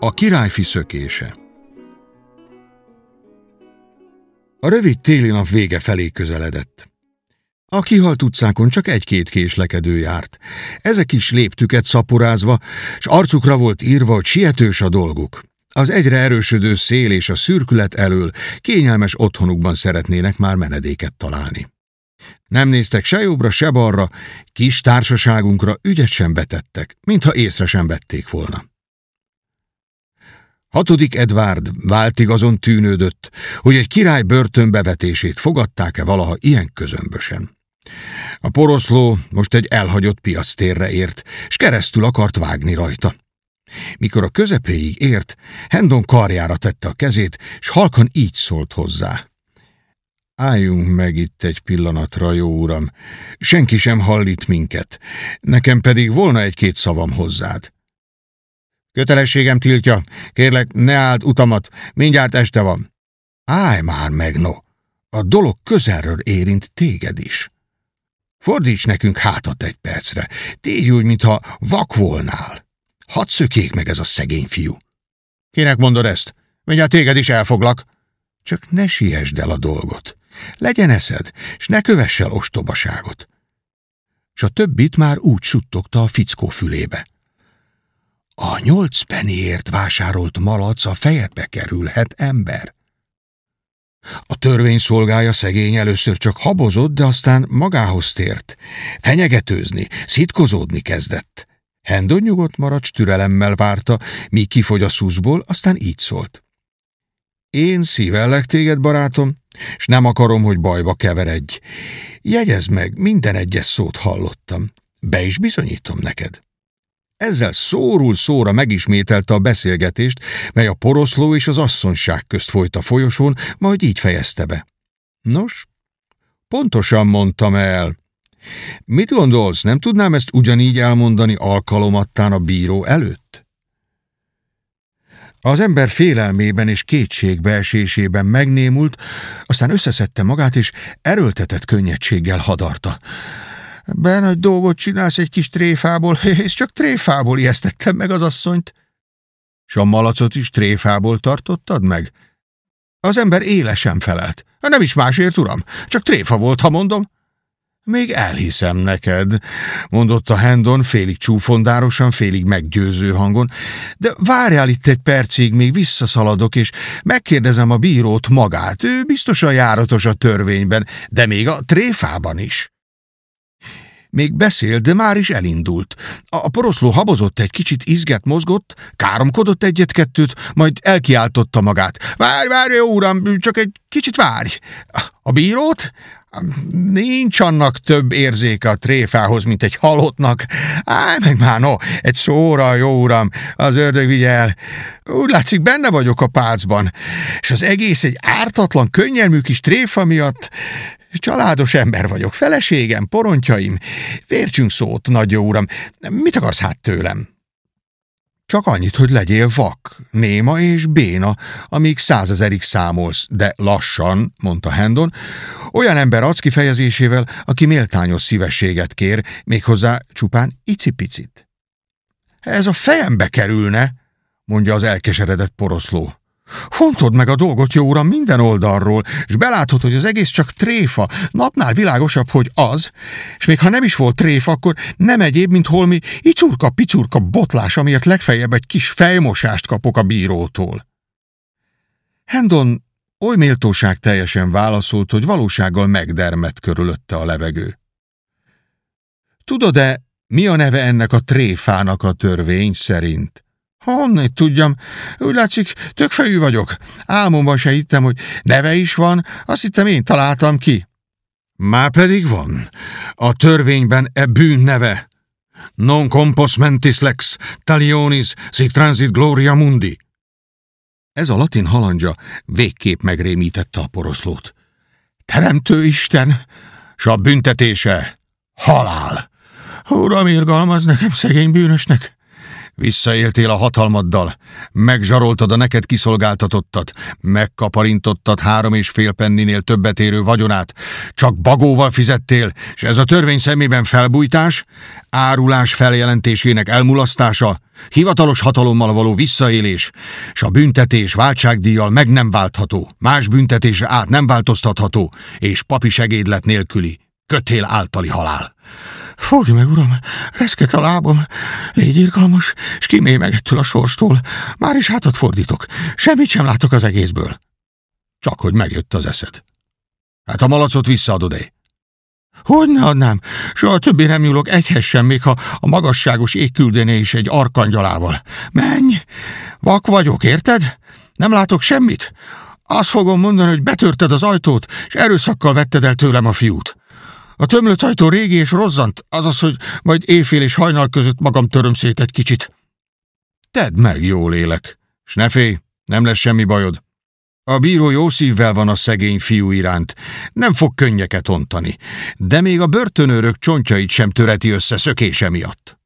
A királyfi szökése A rövid téli nap vége felé közeledett. A kihalt utcákon csak egy-két késlekedő járt. Ezek is léptüket szaporázva, s arcukra volt írva, hogy sietős a dolguk. Az egyre erősödő szél és a szürkület elől kényelmes otthonukban szeretnének már menedéket találni. Nem néztek se jobbra, se balra, kis társaságunkra ügyet sem betettek, mintha észre sem vették volna. Hatodik Edvárd váltig azon tűnődött, hogy egy király börtönbevetését fogadták-e valaha ilyen közömbösen. A poroszló most egy elhagyott piactérre ért, és keresztül akart vágni rajta. Mikor a közepéig ért, Hendon karjára tette a kezét, és halkan így szólt hozzá. Álljunk meg itt egy pillanatra, jó uram. Senki sem hallít minket. Nekem pedig volna egy-két szavam hozzád. Kötelességem tiltja. Kérlek, ne áld utamat. Mindjárt este van. Állj már meg, no. A dolog közelről érint téged is. Fordíts nekünk hátat egy percre. Tégy úgy, mintha vak volnál. Hadd szökék meg ez a szegény fiú. Kinek mondod ezt? Mindjárt téged is elfoglak. Csak ne siessd el a dolgot. Legyen eszed, s ne kövess el ostobaságot. S a többit már úgy suttogta a fickó fülébe. A nyolc peniért vásárolt malac a fejedbe kerülhet ember. A törvény szolgája szegény először csak habozott, de aztán magához tért. Fenyegetőzni, szitkozódni kezdett. Hendon nyugodt maradt, türelemmel várta, míg kifogy a szuszból, aztán így szólt. Én szívellek téged, barátom, és nem akarom, hogy bajba keveredj. Jegyezd meg, minden egyes szót hallottam. Be is bizonyítom neked. Ezzel szórul szóra megismételte a beszélgetést, mely a poroszló és az asszonyság közt folyt a folyosón, majd így fejezte be. Nos, pontosan mondtam el. Mit gondolsz, nem tudnám ezt ugyanígy elmondani alkalomattán a bíró előtt? Az ember félelmében és kétségbeesésében megnémult, aztán összeszedte magát, és erőltetett könnyedséggel hadarta. Ben nagy dolgot csinálsz egy kis tréfából, és csak tréfából ijesztettem meg az asszonyt. S a malacot is tréfából tartottad meg? Az ember élesen felelt. Nem is másért, uram, csak tréfa volt, ha mondom. Még elhiszem neked, mondotta Hendon félig csúfondárosan, félig meggyőző hangon, de várjál itt egy percig, még visszaszaladok, és megkérdezem a bírót magát. Ő biztosan járatos a törvényben, de még a tréfában is. Még beszélt, de már is elindult. A poroszló habozott egy kicsit, izget mozgott, káromkodott egyet-kettőt, majd elkiáltotta magát. Várj, várj, jó uram, csak egy kicsit várj. A bírót? Nincs annak több érzéke a tréfához, mint egy halottnak. Állj meg már, no, egy szóra, jó uram, az ördög vigyel. Úgy látszik, benne vagyok a pácban, és az egész egy ártatlan, könnyelmű kis tréfa miatt Családos ember vagyok, feleségem, porontjaim. Vértsünk szót, nagy jó uram. Mit akarsz hát tőlem? Csak annyit, hogy legyél vak, néma és béna, amíg százezerig számolsz, de lassan, mondta Hendon, olyan ember arc kifejezésével, aki méltányos szívességet kér, méghozzá csupán icipicit. Ez a fejembe kerülne, mondja az elkeseredett poroszló. Fontod meg a dolgot, jó uram, minden oldalról, és belátod, hogy az egész csak tréfa, napnál világosabb, hogy az, és még ha nem is volt tréfa, akkor nem egyéb, mint holmi icurka-picurka botlás, amiért legfeljebb egy kis fejmosást kapok a bírótól. Hendon oly méltóság teljesen válaszolt, hogy valósággal megdermett körülötte a levegő. Tudod-e, mi a neve ennek a tréfának a törvény szerint? Honnét tudjam? Úgy látszik, tökfejű vagyok. Álmomban se hittem, hogy neve is van, azt hittem én találtam ki. Már pedig van. A törvényben e bűn neve. Non compos mentis lex, talionis, sic transit gloria mundi. Ez a latin halandzsa végképp megrémítette a poroszlót. Teremtő Isten, s a büntetése halál. Uram, irgalmaz nekem szegény bűnösnek. Visszaéltél a hatalmaddal, megzsaroltad a neked kiszolgáltatottat, megkaparintottad három és fél penninél többet érő vagyonát, csak bagóval fizettél, és ez a törvény szemében felbújtás, árulás feljelentésének elmulasztása, Hivatalos hatalommal való visszaélés, és a büntetés váltságdíjjal meg nem váltható, más büntetésre át nem változtatható, és papi segédlet nélküli, kötél általi halál. Fogj meg, uram, reszket a lábom, légy irgalmas, és kimélj meg ettől a sorstól. Már is hátat fordítok, semmit sem látok az egészből. Csak hogy megjött az eszed. Hát a malacot visszaadod-e? Hogy ne adnám? Soha többé nem nyúlok egyhez sem, még ha a magasságos ég küldené is egy arkangyalával. Menj! Vak vagyok, érted? Nem látok semmit? Azt fogom mondani, hogy betörted az ajtót, és erőszakkal vetted el tőlem a fiút. A tömlött ajtó régi és rozzant, azaz, hogy majd éjfél és hajnal között magam töröm szét egy kicsit. Tedd meg, jó lélek, s ne félj, nem lesz semmi bajod. A bíró jó szívvel van a szegény fiú iránt, nem fog könnyeket ontani, de még a börtönőrök csontjait sem töreti össze szökése miatt.